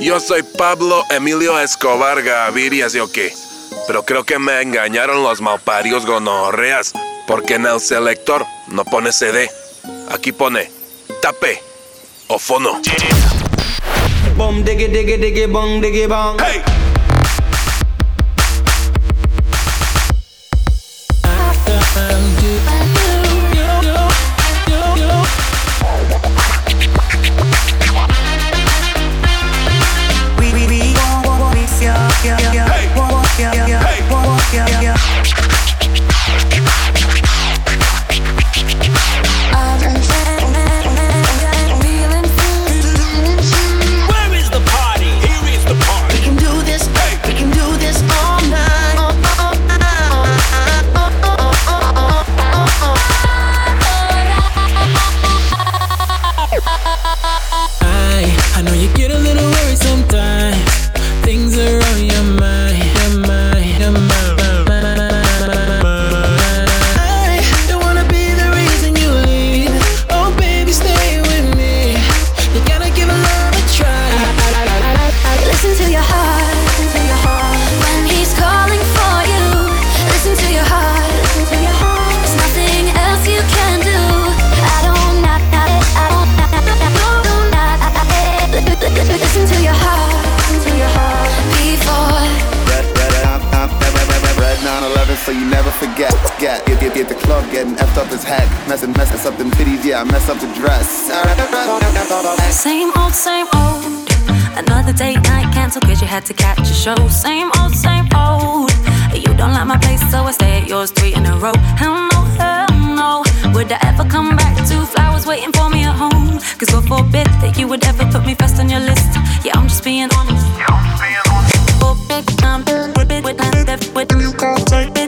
Yo soy Pablo Emilio Escobar Gaviria, ¿sí o qué? Pero creo que me engañaron los malparios gonorreas, porque en el selector no pone CD. Aquí pone tape o fono. Hey. getting effed up as heck. Messing, messing up titties, yeah, I mess up the dress. Same old, same old. Another date night cancel cause you had to catch a show. Same old, same old. You don't like my place, so I stay at yours three in a row. Hell no, hell no. Would I ever come back to flowers waiting for me at home? Cause God forbid that you would ever put me first on your list. Yeah, I'm just being honest. Yeah, I'm just being honest. Forbid, I'm with, with, with, with, with, with, with, with, with, with,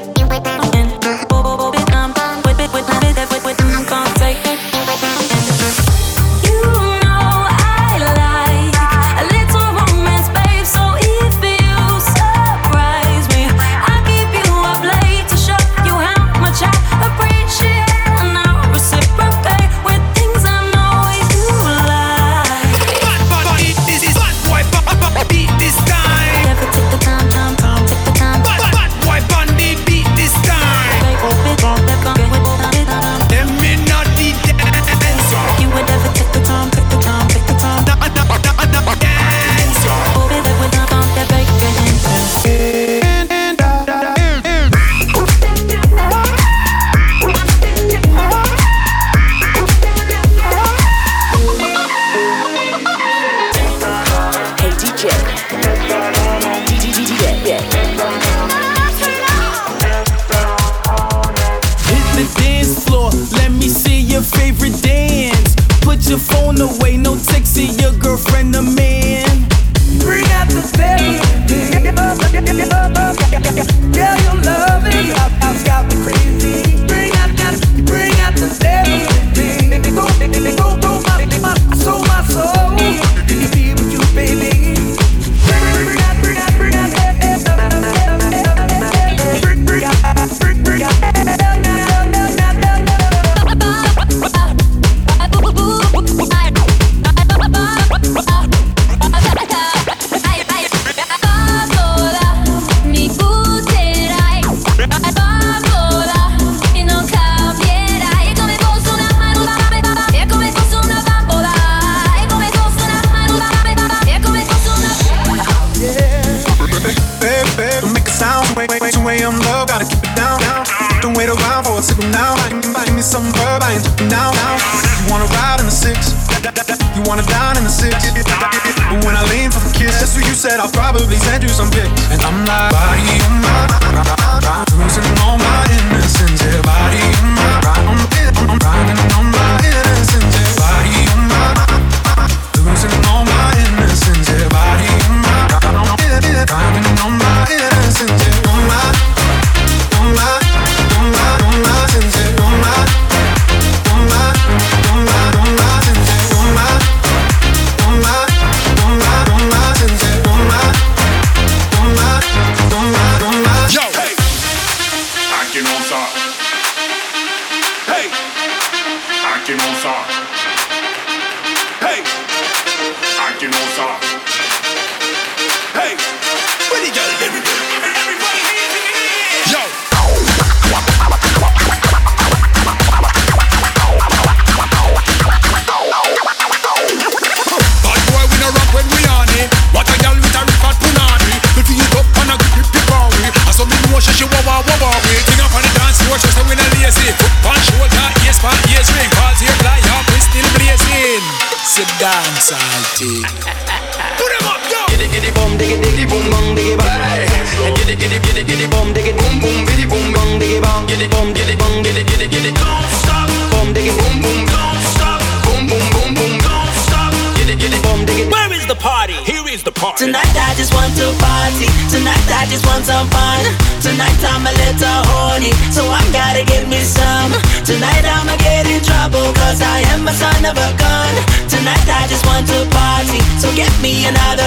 in trouble, cause I am a son of a gun. Tonight I just want to party, so get me another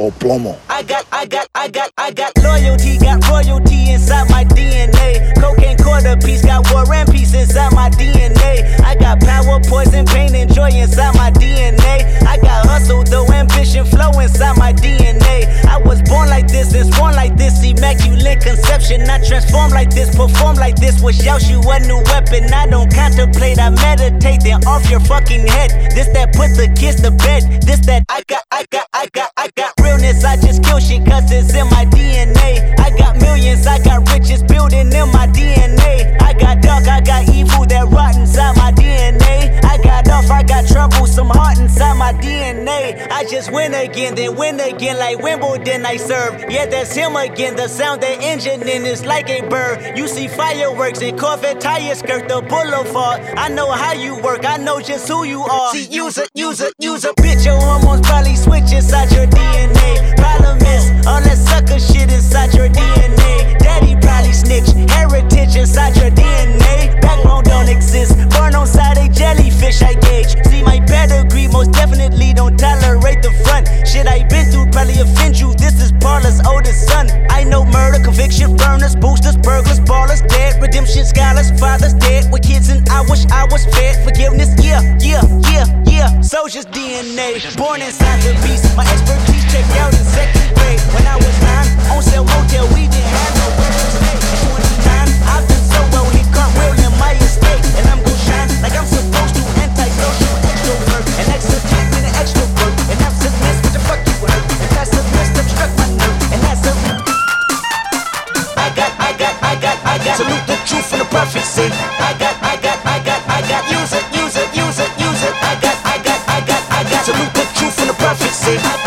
o plomo. I got, I got, I got, I got loyalty, got royalty inside my DNA. Cocaine quarter piece, got war and peace inside my DNA. I got power, poison, pain, and joy inside my DNA. I got hustle, though ambition, flow inside my DNA. Born like this and sworn like this, immaculate conception. I transform like this, perform like this, wish out you a new weapon. I don't contemplate, I meditate, then off your fucking head. This that put the kids to bed. This that I got, I got, I got, I got realness. I just kill shit cause it's in my DNA. I got millions, I got riches building in my DNA. I got dark, I got evil that rot inside my DNA. I got off, I got trouble, some heart inside my DNA. I just win again, then win again like Wimbledon I serve. Yeah, that's him again. The sound that engine in is like a bird. You see fireworks and Corvette tires skirt the boulevard. I know how you work, I know just who you are. See, use a, use a, use a bitch. Your hormones probably switch inside your DNA. Problem is, all that sucker shit inside your DNA. Daddy probably snitch, heritage inside your DNA. Backbone don't exist, born on side a jellyfish, I gauge. See my pedigree, most definitely don't tolerate the front. Shit I been through probably offend you. This is Paula's oldest son. I know murder, conviction, burners, boosters, burglars, ballers, dead, redemption, scholars, fathers dead with kids, and I wish I was fed. Forgiveness, yeah, yeah, yeah, yeah. Soldier's DNA, born inside the beast. My expertise checked out in second grade. When I was nine, on sale motel, we didn't have nowhere to stay. At 29, I've been so well, hit cartwheel in my estate, and I'm gon' shine like I'm supposed to. Antisocial, extrovert, an extrovert and an extrovert, and I'm submiss, what the fuck you hurt? And that's a mist up struck and that's a. I got, I got, I got, I got. Salute the truth and the prophecy. I got, I got, I got, I got. Use it, use it, use it, use it. I got, I got, I got, I got. Salute the truth and the prophecy.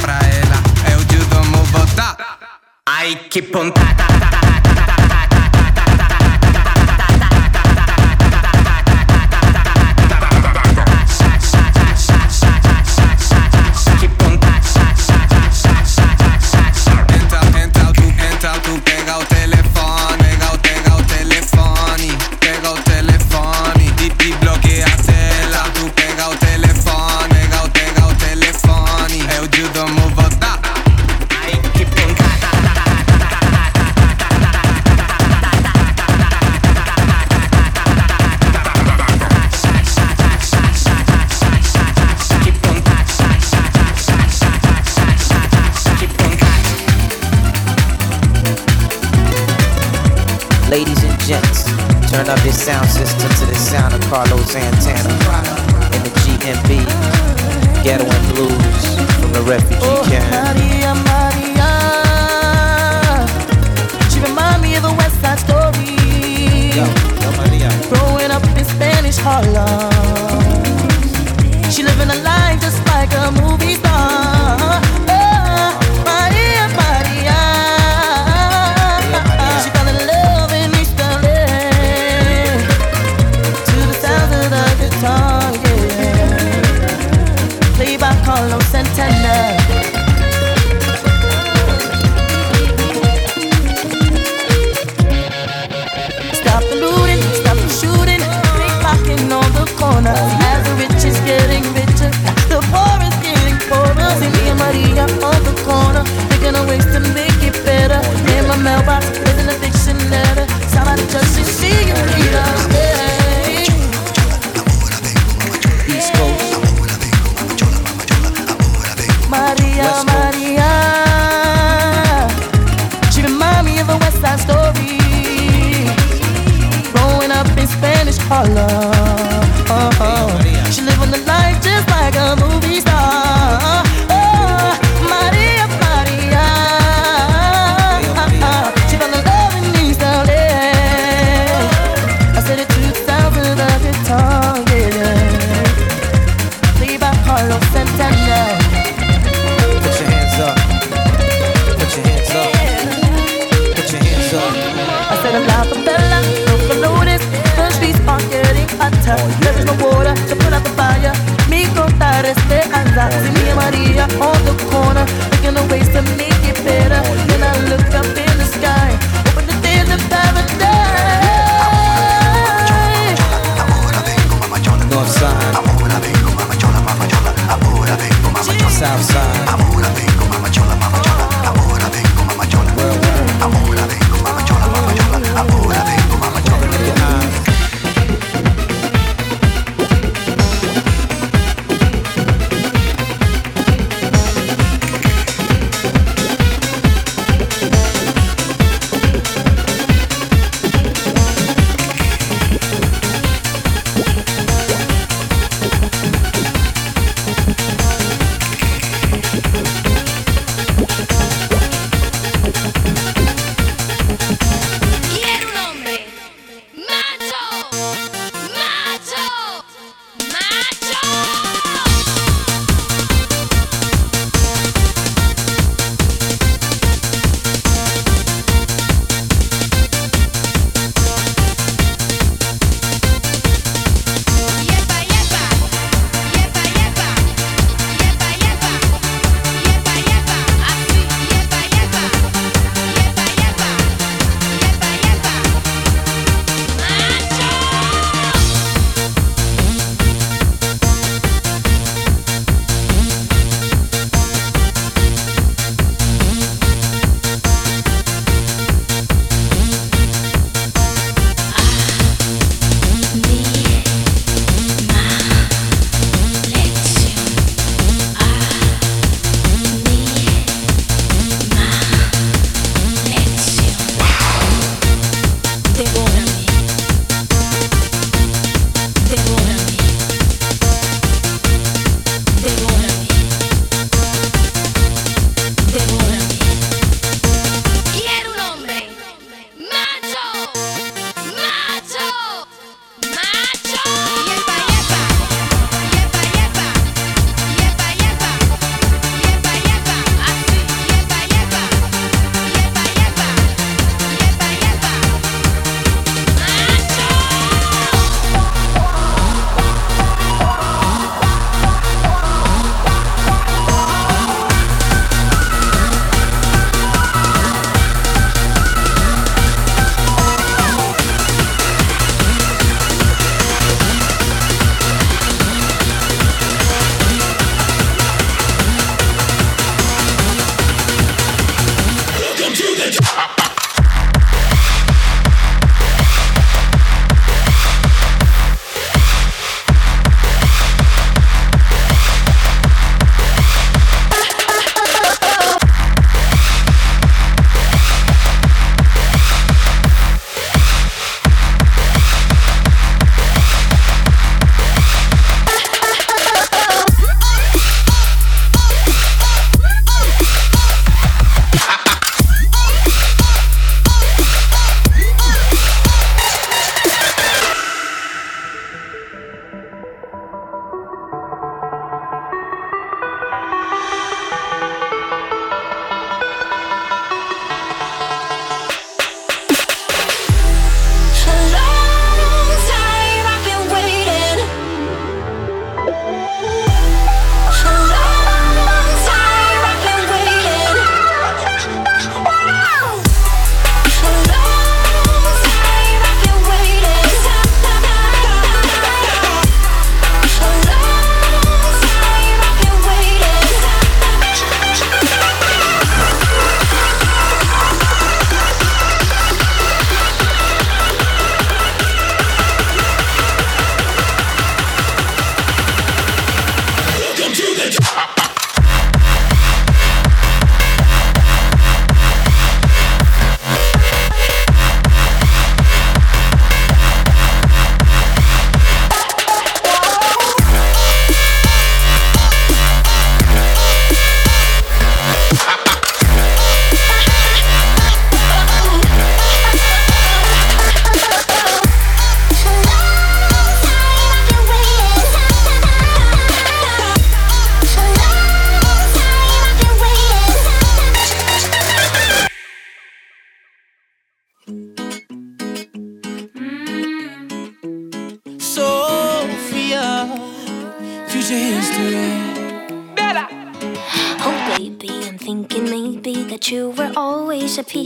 pra ela, é eu te dou vou botar. Ai, que pontada. Turn up your sound system to the sound of Carlos Santana and the G&B, Ghetto and Blues from the refugee oh, camp. Maria, Maria, she remind me of a West Side Story. Yo, yo, Maria. Growing up in Spanish Harlem, she living a life just like a movie star. North side. South side.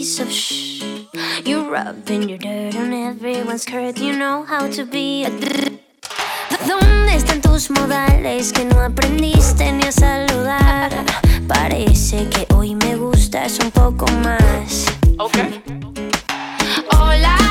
piece of shh. You're rubbing your dirt on everyone's skirt. You know how to be a ¿Dónde están tus modales que no aprendiste ni a saludar? Parece que hoy me gustas un poco más. Okay. Hola.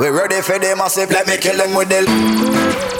We ready for the massive, let me kill them with the.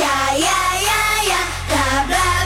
Yeah, yeah, yeah, blah blah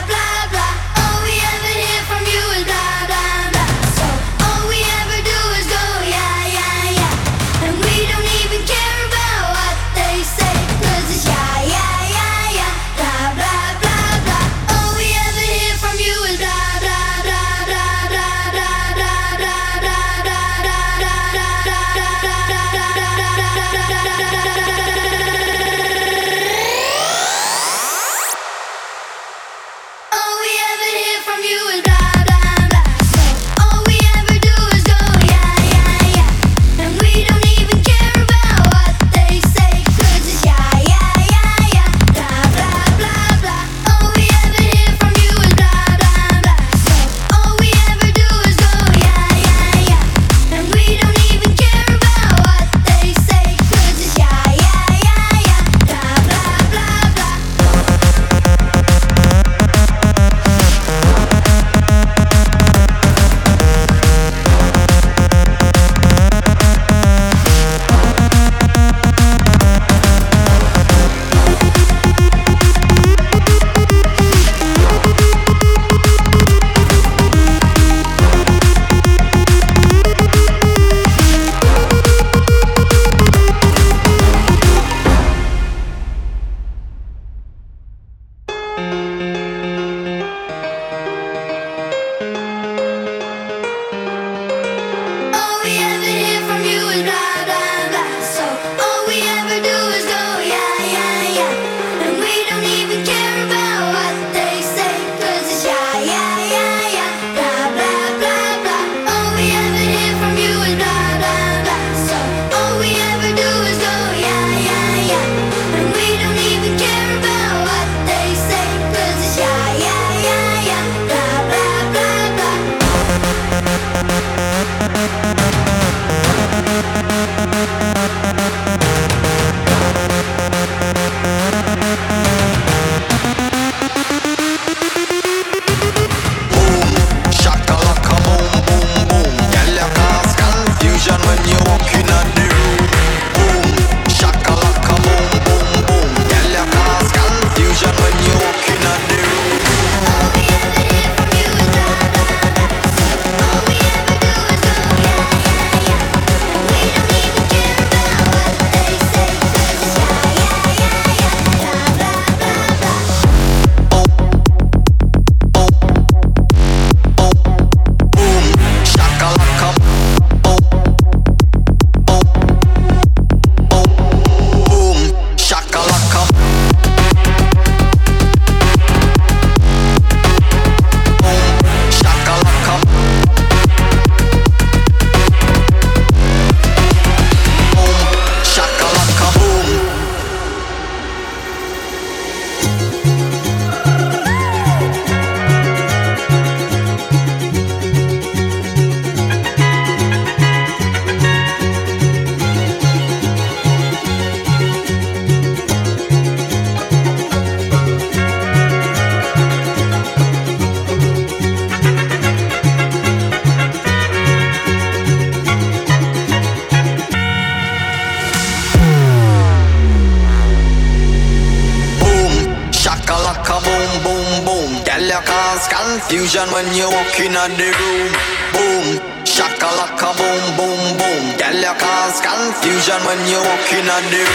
inna the room. Boom, shakalaka, boom, boom, boom. Girl, you cause confusion when you walk inna the room.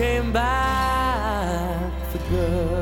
came back for good.